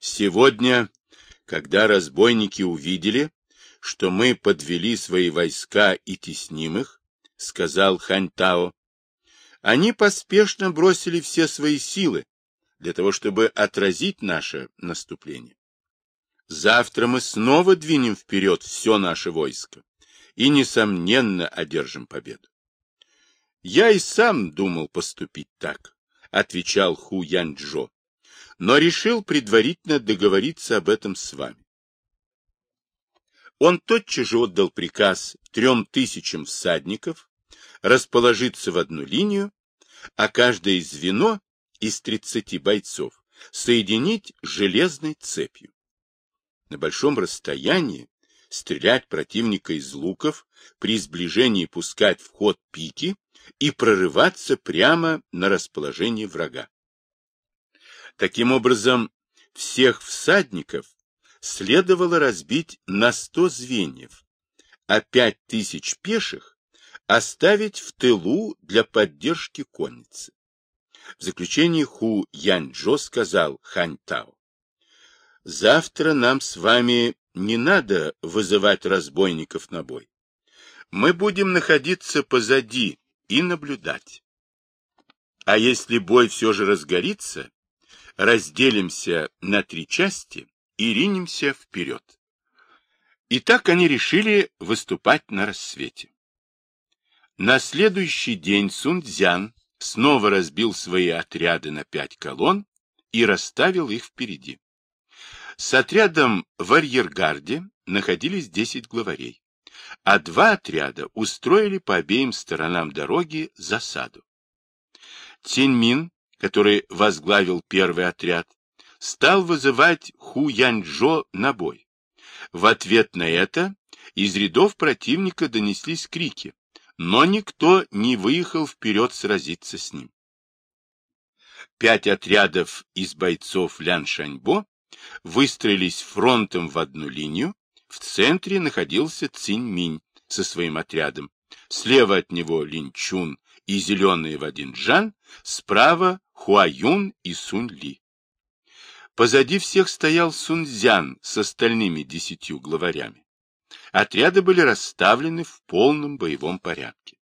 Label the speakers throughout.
Speaker 1: Сегодня, когда разбойники увидели, что мы подвели свои войска и тесним их, — сказал Ханьтао, — они поспешно бросили все свои силы для того, чтобы отразить наше наступление. Завтра мы снова двинем вперед все наше войско и, несомненно, одержим победу. Я и сам думал поступить так, — отвечал Ху Янчжо, — но решил предварительно договориться об этом с вами. Он тотчас же отдал приказ трем тысячам всадников расположиться в одну линию, а каждое звено из тридцати бойцов соединить железной цепью. На большом расстоянии стрелять противника из луков, при сближении пускать в ход пики и прорываться прямо на расположение врага. Таким образом, всех всадников следовало разбить на сто звеньев, а пять тысяч пеших оставить в тылу для поддержки конницы. В заключении Ху Яньчжо сказал Хань Тао, «Завтра нам с вами не надо вызывать разбойников на бой. Мы будем находиться позади и наблюдать. А если бой все же разгорится, разделимся на три части и ринемся вперед. И так они решили выступать на рассвете. На следующий день Сунцзян снова разбил свои отряды на пять колонн и расставил их впереди. С отрядом в арьергарде находились десять главарей, а два отряда устроили по обеим сторонам дороги засаду. Циньмин, который возглавил первый отряд, стал вызывать Ху Яньчжо на бой. В ответ на это из рядов противника донеслись крики, но никто не выехал вперед сразиться с ним. Пять отрядов из бойцов Лян Шаньбо выстроились фронтом в одну линию, в центре находился Цинь Минь со своим отрядом, слева от него Линчун и зеленые в один Джан, справа Хуаюн и Сунь Ли. Позади всех стоял Сунцзян с остальными десятью главарями. Отряды были расставлены в полном боевом порядке.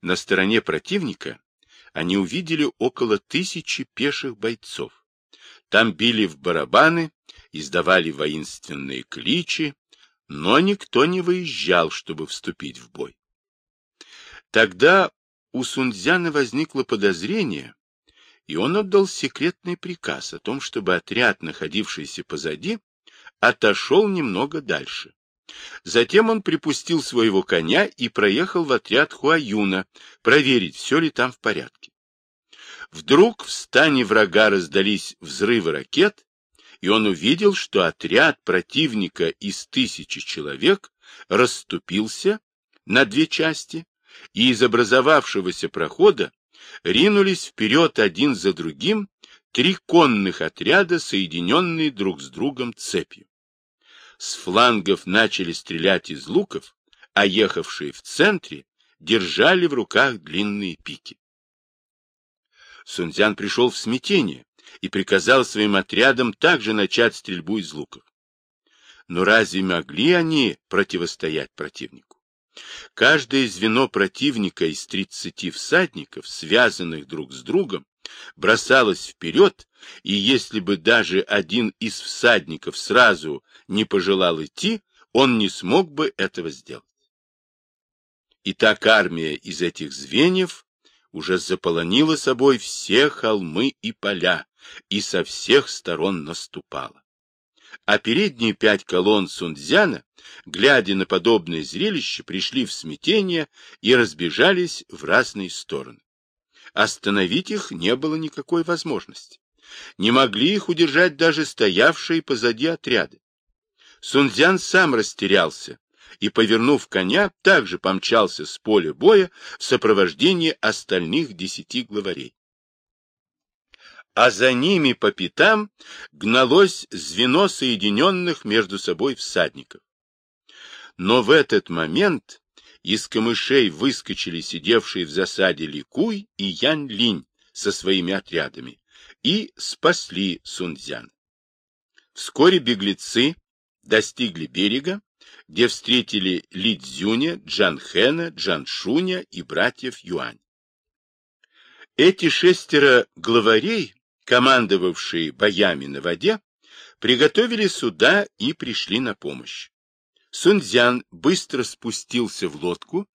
Speaker 1: На стороне противника они увидели около тысячи пеших бойцов. Там били в барабаны, издавали воинственные кличи, но никто не выезжал, чтобы вступить в бой. Тогда у Сунцзяна возникло подозрение, и он отдал секретный приказ о том, чтобы отряд, находившийся позади, отошел немного дальше. Затем он припустил своего коня и проехал в отряд Хуаюна, проверить, все ли там в порядке. Вдруг в стане врага раздались взрывы ракет, и он увидел, что отряд противника из тысячи человек расступился на две части, и из образовавшегося прохода ринулись вперед один за другим три конных отряда, соединенные друг с другом цепью. С флангов начали стрелять из луков, а ехавшие в центре держали в руках длинные пики. Сунцзян пришел в смятение и приказал своим отрядам также начать стрельбу из луков. Но разве могли они противостоять противнику? Каждое звено противника из тридцати всадников, связанных друг с другом, бросалось вперед, и если бы даже один из всадников сразу не пожелал идти, он не смог бы этого сделать. Итак, армия из этих звеньев уже заполонила собой все холмы и поля и со всех сторон наступала а передние пять колонн Сунцзяна, глядя на подобное зрелище, пришли в смятение и разбежались в разные стороны. Остановить их не было никакой возможности. Не могли их удержать даже стоявшие позади отряды. Сунцзян сам растерялся и, повернув коня, также помчался с поля боя в сопровождении остальных десяти главарей а за ними по пятам гналось звено соединенных между собой всадников. Но в этот момент из камышей выскочили сидевшие в засаде Ликуй и Янь Линь со своими отрядами и спасли Сунцзян. Вскоре беглецы достигли берега, где встретили Ли Цзюня, Джан Хэна, Джан Шуня и братьев Юань. Эти шестеро главарей, командовавшие боями на воде, приготовили суда и пришли на помощь. Сунцзян быстро спустился в лодку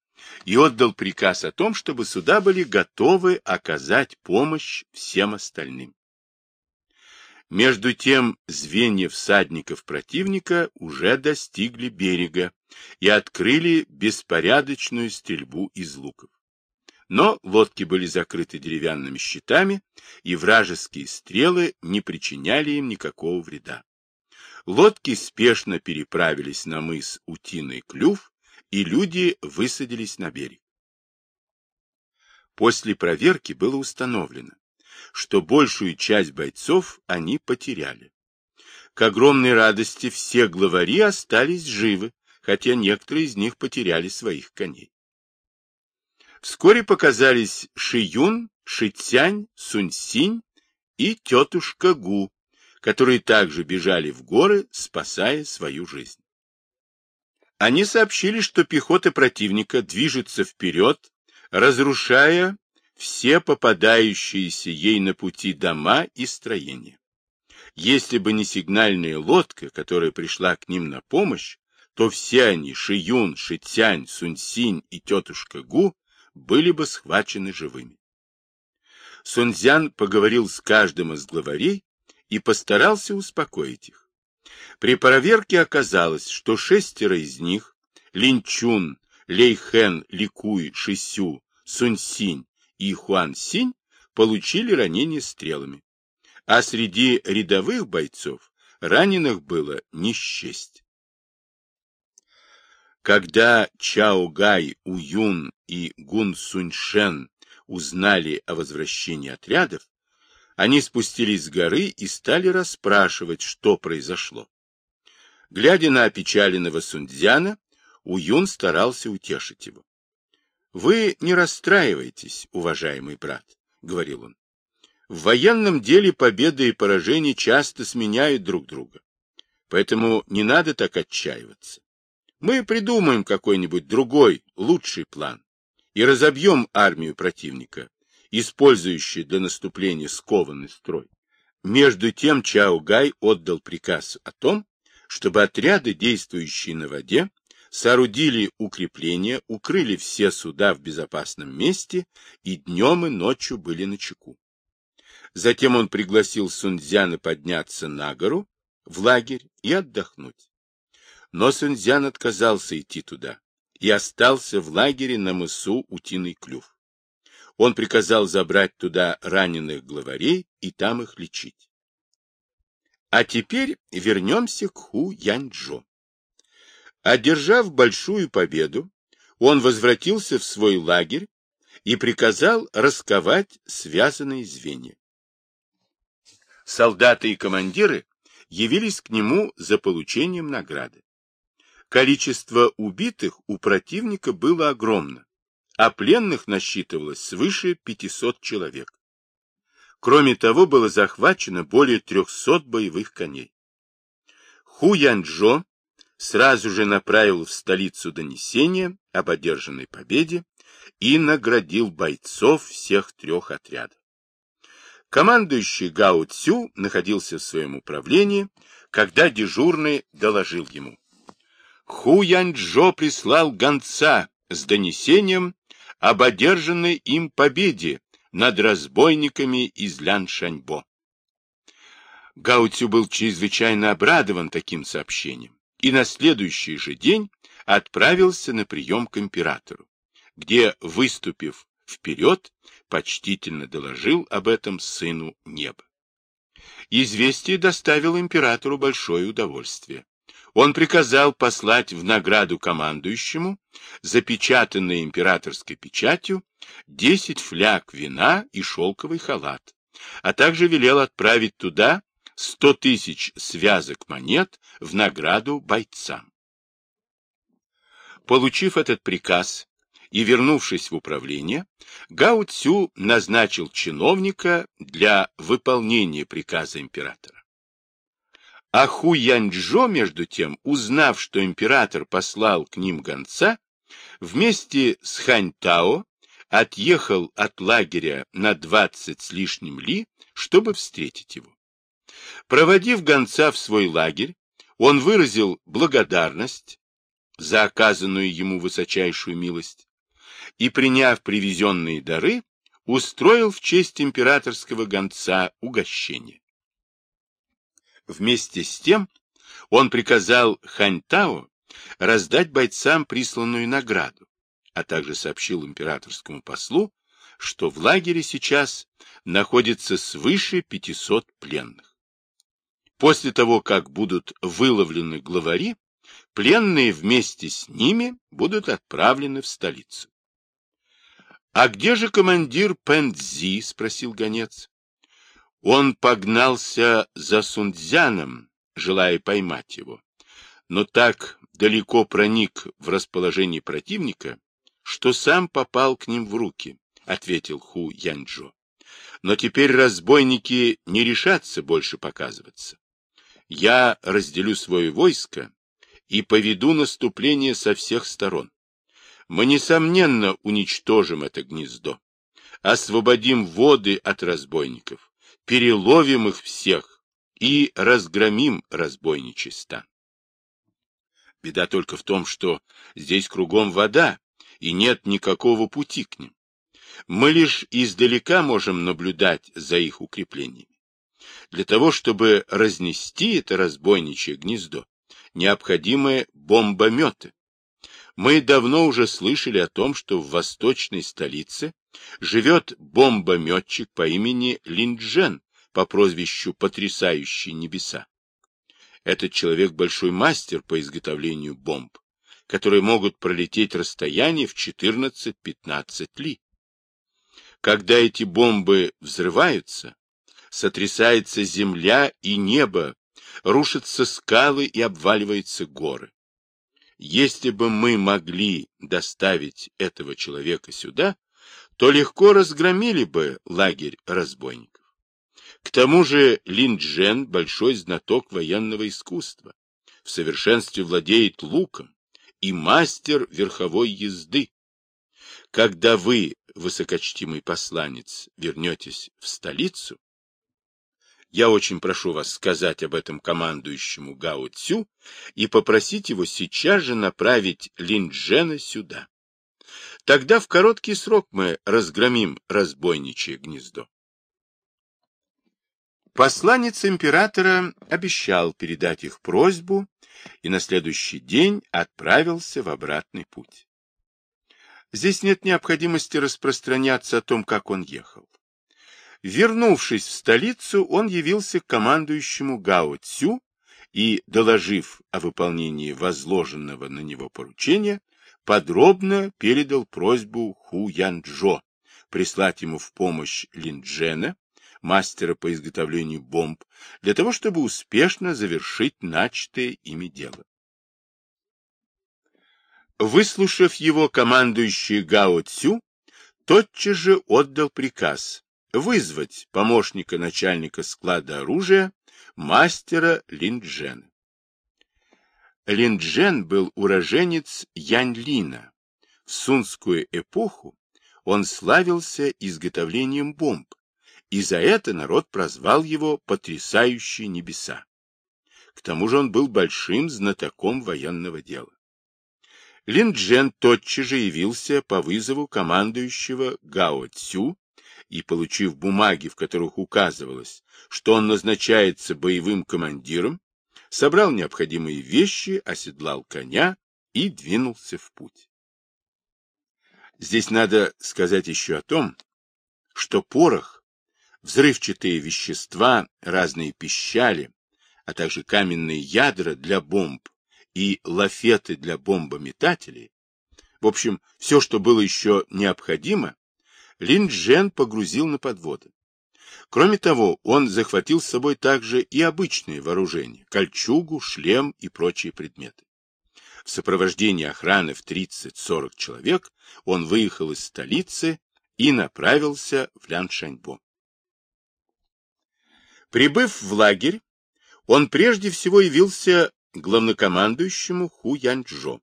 Speaker 1: и отдал приказ о том, чтобы суда были готовы оказать помощь всем остальным. Между тем звенья всадников противника уже достигли берега и открыли беспорядочную стрельбу из луков. Но лодки были закрыты деревянными щитами, и вражеские стрелы не причиняли им никакого вреда. Лодки спешно переправились на мыс Утиный Клюв, и люди высадились на берег. После проверки было установлено, что большую часть бойцов они потеряли. К огромной радости все главари остались живы, хотя некоторые из них потеряли своих коней. Вскоре показались Шиюн, Шицянь, Суньсинь и тетушка Гу, которые также бежали в горы, спасая свою жизнь. Они сообщили, что пехота противника движется вперед, разрушая все попадающиеся ей на пути дома и строения. Если бы не сигнальная лодка, которая пришла к ним на помощь, то все они, Шиюн, Шитянь, Суньсинь и тетушка Гу, были бы схвачены живыми. Сунцзян поговорил с каждым из главарей и постарался успокоить их. При проверке оказалось, что шестеро из них — Линчун, Лейхэн, Ликуй, Шисю, Суньсинь и Хуан Синь получили ранения стрелами, а среди рядовых бойцов раненых было не счесть. Когда Чао Гай, Уюн и Гун Суньшен узнали о возвращении отрядов, они спустились с горы и стали расспрашивать, что произошло. Глядя на опечаленного Сунцзяна, Уюн старался утешить его. Вы не расстраивайтесь, уважаемый брат, говорил он. В военном деле победы и поражения часто сменяют друг друга. Поэтому не надо так отчаиваться. Мы придумаем какой-нибудь другой, лучший план и разобьем армию противника, использующий для наступления скованный строй. Между тем Чао Гай отдал приказ о том, чтобы отряды, действующие на воде, соорудили укрепления, укрыли все суда в безопасном месте и днем и ночью были на чеку. Затем он пригласил Сунцзяна подняться на гору, в лагерь и отдохнуть. Но Сунцзян отказался идти туда и остался в лагере на мысу Утиный клюв. Он приказал забрать туда раненых главарей и там их лечить. А теперь вернемся к Ху Яньчжо. Одержав большую победу, он возвратился в свой лагерь и приказал расковать связанные звенья. Солдаты и командиры явились к нему за получением награды. Количество убитых у противника было огромно, а пленных насчитывалось свыше 500 человек. Кроме того, было захвачено более 300 боевых коней. Ху Янчжо сразу же направил в столицу донесение об одержанной победе и наградил бойцов всех трех отрядов. Командующий Гао Цю находился в своем управлении, когда дежурный доложил ему. Ху Янчжо прислал гонца с донесением об одержанной им победе над разбойниками из Ляншаньбо. Гао Цю был чрезвычайно обрадован таким сообщением и на следующий же день отправился на прием к императору, где, выступив вперед, почтительно доложил об этом сыну неба. Известие доставило императору большое удовольствие. Он приказал послать в награду командующему, запечатанной императорской печатью, десять фляг вина и шелковый халат, а также велел отправить туда сто тысяч связок монет в награду бойцам. Получив этот приказ, и, вернувшись в управление, Гао Цю назначил чиновника для выполнения приказа императора. А Ху между тем, узнав, что император послал к ним гонца, вместе с Хань Тао отъехал от лагеря на двадцать с лишним ли, чтобы встретить его. Проводив гонца в свой лагерь, он выразил благодарность за оказанную ему высочайшую милость и, приняв привезенные дары, устроил в честь императорского гонца угощение. Вместе с тем он приказал Ханьтао раздать бойцам присланную награду, а также сообщил императорскому послу, что в лагере сейчас находится свыше 500 пленных. После того, как будут выловлены главари, пленные вместе с ними будут отправлены в столицу. — А где же командир Пэндзи? — спросил гонец. Он погнался за Сунцзяном, желая поймать его, но так далеко проник в расположение противника, что сам попал к ним в руки, — ответил Ху Янчжо. Но теперь разбойники не решатся больше показываться я разделю свое войско и поведу наступление со всех сторон. Мы, несомненно, уничтожим это гнездо, освободим воды от разбойников, переловим их всех и разгромим разбойничий стан. Беда только в том, что здесь кругом вода, и нет никакого пути к ним. Мы лишь издалека можем наблюдать за их укреплениями. Для того, чтобы разнести это разбойничье гнездо, необходимы бомбометы. Мы давно уже слышали о том, что в восточной столице живет бомбометчик по имени Линджен по прозвищу «Потрясающие небеса». Этот человек большой мастер по изготовлению бомб, которые могут пролететь расстояние в 14-15 ли. Когда эти бомбы взрываются, сотрясается земля и небо, рушатся скалы и обваливаются горы. Если бы мы могли доставить этого человека сюда, то легко разгромили бы лагерь разбойников. К тому же Линджен большой знаток военного искусства, в совершенстве владеет луком и мастер верховой езды. Когда вы, высокочтимый посланец, вернетесь в столицу, я очень прошу вас сказать об этом командующему Гао Цю и попросить его сейчас же направить Линджена сюда. Тогда в короткий срок мы разгромим разбойничье гнездо. Посланец императора обещал передать их просьбу и на следующий день отправился в обратный путь. Здесь нет необходимости распространяться о том, как он ехал. Вернувшись в столицу, он явился к командующему Гао Цю и, доложив о выполнении возложенного на него поручения, подробно передал просьбу Ху Янчжо прислать ему в помощь Линджена, мастера по изготовлению бомб, для того, чтобы успешно завершить начатое ими дело. Выслушав его, командующий Гао Цю тотчас же отдал приказ вызвать помощника начальника склада оружия, мастера Линджена. Линджен был уроженец Яньлина. В сунскую эпоху он славился изготовлением бомб, и за это народ прозвал его «потрясающие небеса». К тому же он был большим знатоком военного дела. Линджен тотчас же явился по вызову командующего Гао Цю и, получив бумаги, в которых указывалось, что он назначается боевым командиром, собрал необходимые вещи, оседлал коня и двинулся в путь. Здесь надо сказать еще о том, что порох, взрывчатые вещества, разные пищали, а также каменные ядра для бомб и лафеты для бомбометателей, в общем, все, что было еще необходимо, Лин Джен погрузил на подводы. Кроме того, он захватил с собой также и обычные вооружения, кольчугу, шлем и прочие предметы. В сопровождении охраны в 30-40 человек он выехал из столицы и направился в Ляншаньбо. Прибыв в лагерь, он прежде всего явился главнокомандующему Ху Янчжо,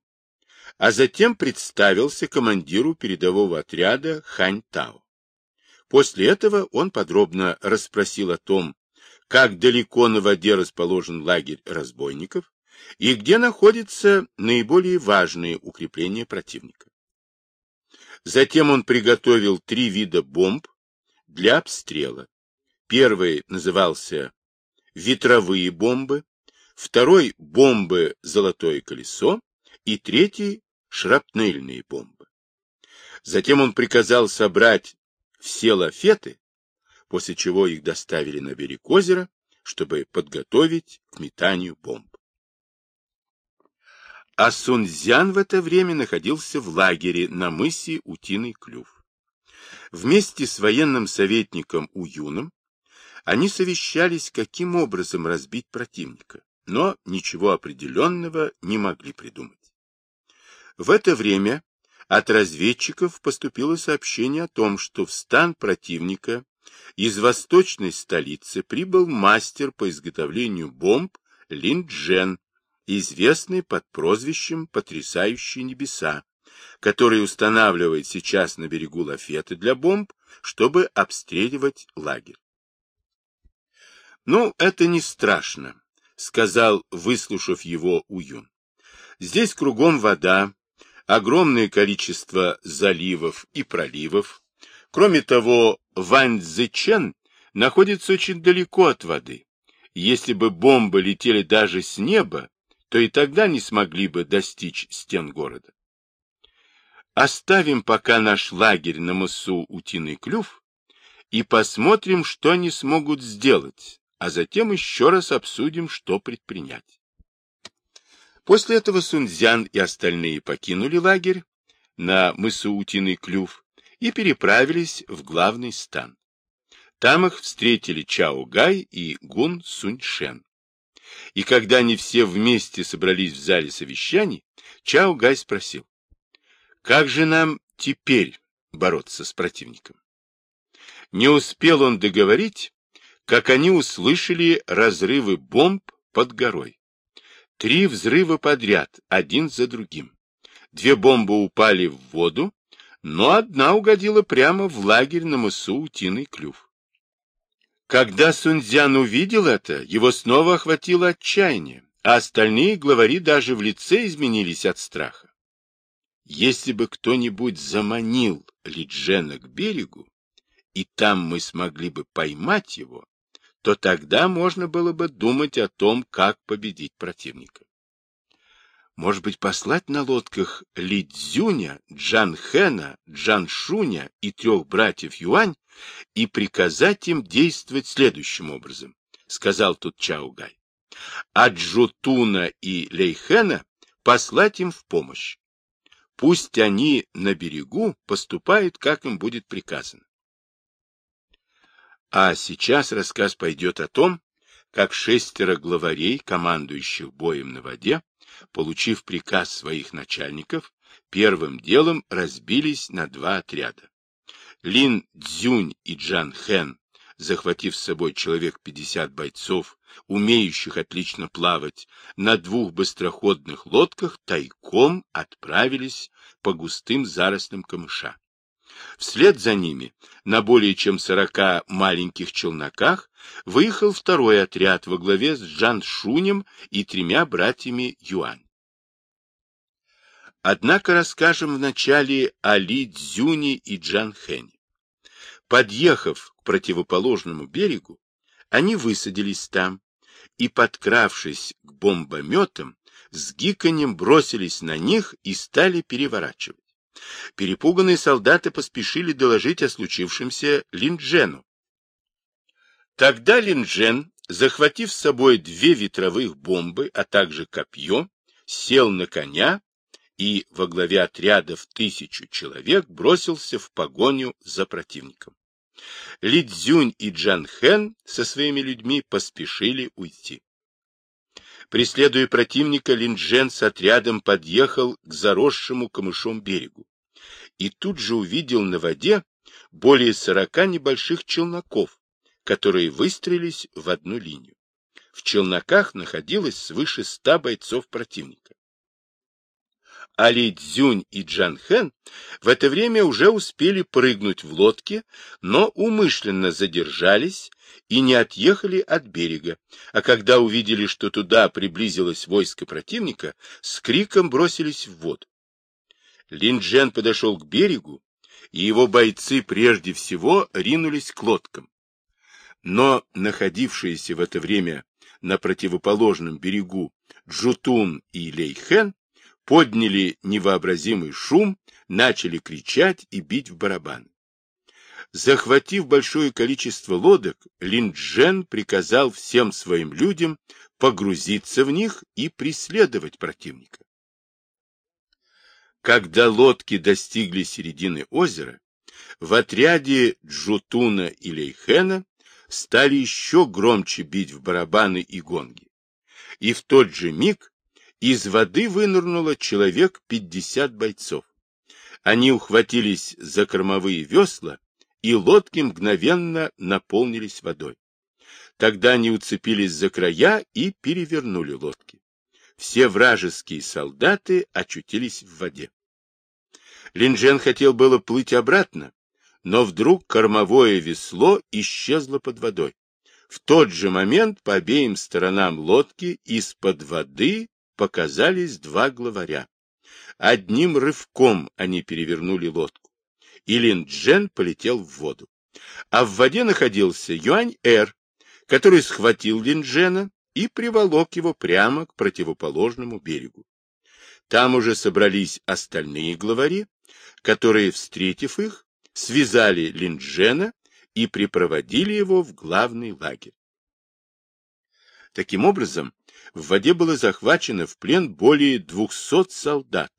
Speaker 1: а затем представился командиру передового отряда Хань Тао. После этого он подробно расспросил о том, как далеко на воде расположен лагерь разбойников и где находятся наиболее важные укрепления противника. Затем он приготовил три вида бомб для обстрела. Первый назывался ветровые бомбы, второй — бомбы «Золотое колесо» и третий — шрапнельные бомбы. Затем он приказал собрать все лафеты, после чего их доставили на берег озера, чтобы подготовить к метанию бомб. А Сунцзян в это время находился в лагере на мысе Утиный Клюв. Вместе с военным советником Уюном они совещались, каким образом разбить противника, но ничего определенного не могли придумать. В это время от разведчиков поступило сообщение о том, что в стан противника из восточной столицы прибыл мастер по изготовлению бомб Лин Джен, известный под прозвищем «Потрясающие небеса», который устанавливает сейчас на берегу лафеты для бомб, чтобы обстреливать лагерь. «Ну, это не страшно», — сказал, выслушав его Уюн. «Здесь кругом вода, огромное количество заливов и проливов. Кроме того, Ваньцзычен находится очень далеко от воды. Если бы бомбы летели даже с неба, то и тогда не смогли бы достичь стен города. Оставим пока наш лагерь на мысу Утиный Клюв и посмотрим, что они смогут сделать, а затем еще раз обсудим, что предпринять. После этого Сунцзян и остальные покинули лагерь на мысу Утиный Клюв и переправились в главный стан. Там их встретили Чао Гай и Гун Суньшен. И когда они все вместе собрались в зале совещаний, Чао Гай спросил, как же нам теперь бороться с противником? Не успел он договорить, как они услышали разрывы бомб под горой. Три взрыва подряд, один за другим. Две бомбы упали в воду, но одна угодила прямо в лагерь на мысу Утиный клюв. Когда Сунцзян увидел это, его снова охватило отчаяние, а остальные главари даже в лице изменились от страха. Если бы кто-нибудь заманил Лиджена к берегу, и там мы смогли бы поймать его, то тогда можно было бы думать о том, как победить противника. Может быть, послать на лодках Лидзюня, Джанхэна, Джаншуня и трех братьев Юань и приказать им действовать следующим образом, сказал тут Чаугай. А Джутуна и Лейхена послать им в помощь. Пусть они на берегу поступают, как им будет приказано. А сейчас рассказ пойдет о том, как шестеро главарей, командующих боем на воде, получив приказ своих начальников, первым делом разбились на два отряда. Лин Цзюнь и Джан Хэн, захватив с собой человек 50 бойцов, умеющих отлично плавать, на двух быстроходных лодках тайком отправились по густым зарослям камыша. Вслед за ними, на более чем сорока маленьких челноках, выехал второй отряд во главе с Джан Шунем и тремя братьями Юань. Однако расскажем вначале о Ли Цзюне и Джан Хэне. Подъехав к противоположному берегу, они высадились там и, подкравшись к бомбометам, с гиканьем бросились на них и стали переворачивать. Перепуганные солдаты поспешили доложить о случившемся Линджену. Тогда Линджен, захватив с собой две ветровых бомбы, а также копье, сел на коня и во главе отряда в тысячу человек бросился в погоню за противником. Лидзюнь и Джан Хэн со своими людьми поспешили уйти. Преследуя противника, Линджен с отрядом подъехал к заросшему камышом берегу и тут же увидел на воде более сорока небольших челноков, которые выстроились в одну линию. В челноках находилось свыше ста бойцов противника. Али Цзюнь и Джан Хэн в это время уже успели прыгнуть в лодке, но умышленно задержались и не отъехали от берега, а когда увидели, что туда приблизилось войско противника, с криком бросились в воду. Линджен подошел к берегу, и его бойцы прежде всего ринулись к лодкам. Но находившиеся в это время на противоположном берегу Джутун и Лейхен подняли невообразимый шум, начали кричать и бить в барабаны. Захватив большое количество лодок, Линджен приказал всем своим людям погрузиться в них и преследовать противника. Когда лодки достигли середины озера, в отряде Джутуна и Лейхена стали еще громче бить в барабаны и гонги. И в тот же миг из воды вынырнуло человек пятьдесят бойцов. Они ухватились за кормовые весла, и лодки мгновенно наполнились водой. Тогда они уцепились за края и перевернули лодки. Все вражеские солдаты очутились в воде. Линджен хотел было плыть обратно, но вдруг кормовое весло исчезло под водой. В тот же момент по обеим сторонам лодки из-под воды показались два главаря. Одним рывком они перевернули лодку, и Линджен полетел в воду. А в воде находился Юань-Эр, который схватил Линджена и приволок его прямо к противоположному берегу. Там уже собрались остальные главари, которые, встретив их, связали Линджена и припроводили его в главный лагерь. Таким образом, в воде было захвачено в плен более 200 солдат.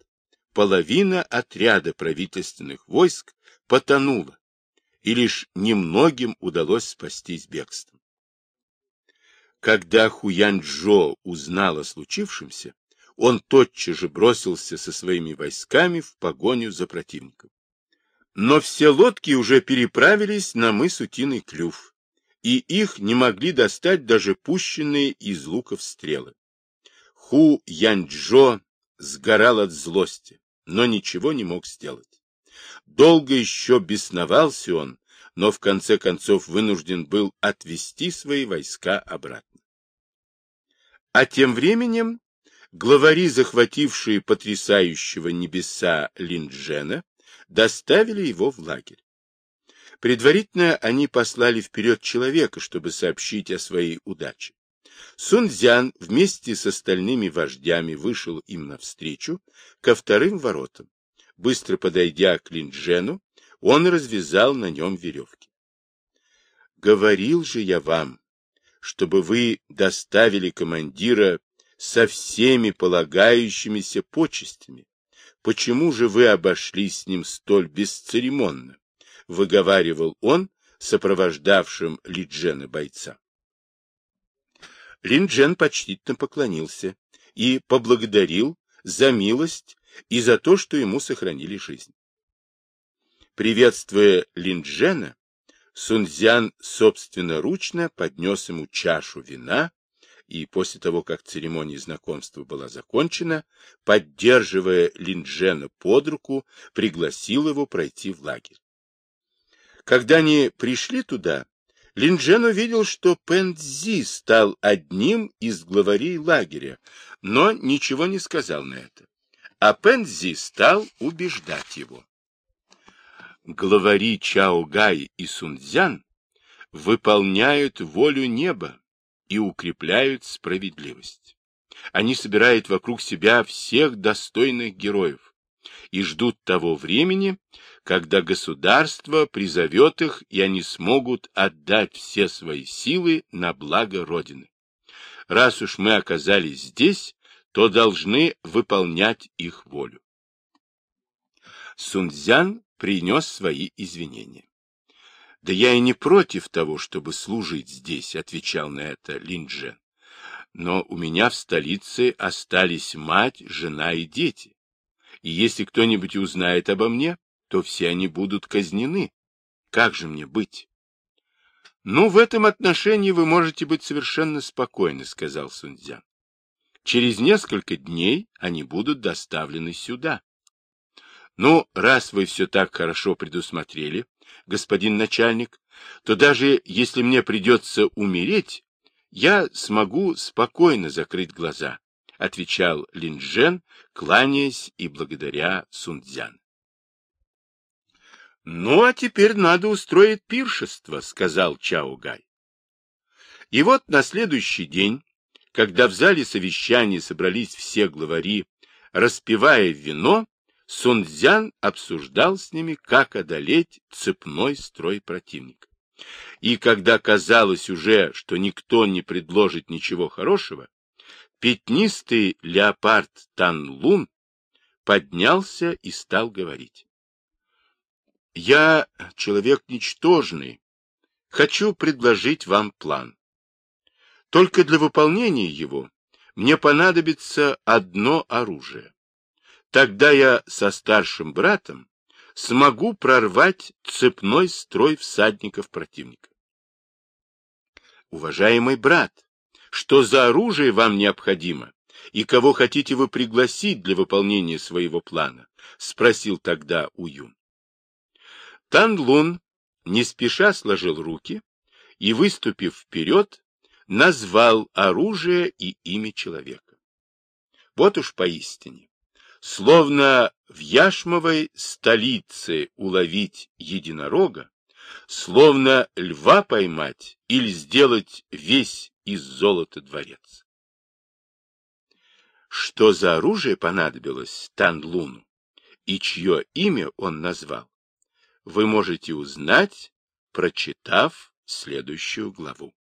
Speaker 1: Половина отряда правительственных войск потонула, и лишь немногим удалось спастись бегством. Когда Хуянчжо узнал о случившемся, он тотчас же бросился со своими войсками в погоню за противником. Но все лодки уже переправились на мыс Утиный Клюв, и их не могли достать даже пущенные из луков стрелы. Ху Янчжо сгорал от злости, но ничего не мог сделать. Долго еще бесновался он, но в конце концов вынужден был отвести свои войска обратно. А тем временем главари, захватившие потрясающего небеса Линджена, доставили его в лагерь. Предварительно они послали вперед человека, чтобы сообщить о своей удаче. Сунцзян вместе с остальными вождями вышел им навстречу ко вторым воротам. Быстро подойдя к Линджену, он развязал на нем веревки. «Говорил же я вам, чтобы вы доставили командира со всеми полагающимися почестями. Почему же вы обошлись с ним столь бесцеремонно? — выговаривал он, сопровождавшим Лиджена бойца. Линджен почтительно поклонился и поблагодарил за милость и за то, что ему сохранили жизнь. Приветствуя Линджена, Сунцзян собственноручно поднес ему чашу вина и после того, как церемония знакомства была закончена, поддерживая Линджена под руку, пригласил его пройти в лагерь. Когда они пришли туда, Линджен увидел, что Пэнцзи стал одним из главарей лагеря, но ничего не сказал на это. А Пэнцзи стал убеждать его. Главари Чао Гай и Сунцзян выполняют волю неба, и укрепляют справедливость. Они собирают вокруг себя всех достойных героев и ждут того времени, когда государство призовет их, и они смогут отдать все свои силы на благо Родины. Раз уж мы оказались здесь, то должны выполнять их волю. Сунцзян принес свои извинения. Да я и не против того, чтобы служить здесь, отвечал на это Линджен. но у меня в столице остались мать, жена и дети. И если кто-нибудь узнает обо мне, то все они будут казнены. Как же мне быть? — Ну, в этом отношении вы можете быть совершенно спокойны, — сказал Сунцзян. Через несколько дней они будут доставлены сюда. Ну, раз вы все так хорошо предусмотрели, господин начальник, то даже если мне придется умереть, я смогу спокойно закрыть глаза, — отвечал Линджен, кланяясь и благодаря Сунцзян. — Ну, а теперь надо устроить пиршество, — сказал Чао Гай. И вот на следующий день, когда в зале совещания собрались все главари, распивая вино, Сунцзян обсуждал с ними, как одолеть цепной строй противника. И когда казалось уже, что никто не предложит ничего хорошего, пятнистый леопард Танлун поднялся и стал говорить. «Я человек ничтожный, хочу предложить вам план. Только для выполнения его мне понадобится одно оружие. Тогда я со старшим братом смогу прорвать цепной строй всадников противника. Уважаемый брат, что за оружие вам необходимо и кого хотите вы пригласить для выполнения своего плана? Спросил тогда Уюн. Тан Лун не спеша сложил руки и, выступив вперед, назвал оружие и имя человека. Вот уж поистине Словно в Яшмовой столице уловить единорога, словно льва поймать или сделать весь из золота дворец. Что за оружие понадобилось Танлуну и чье имя он назвал, вы можете узнать, прочитав следующую главу.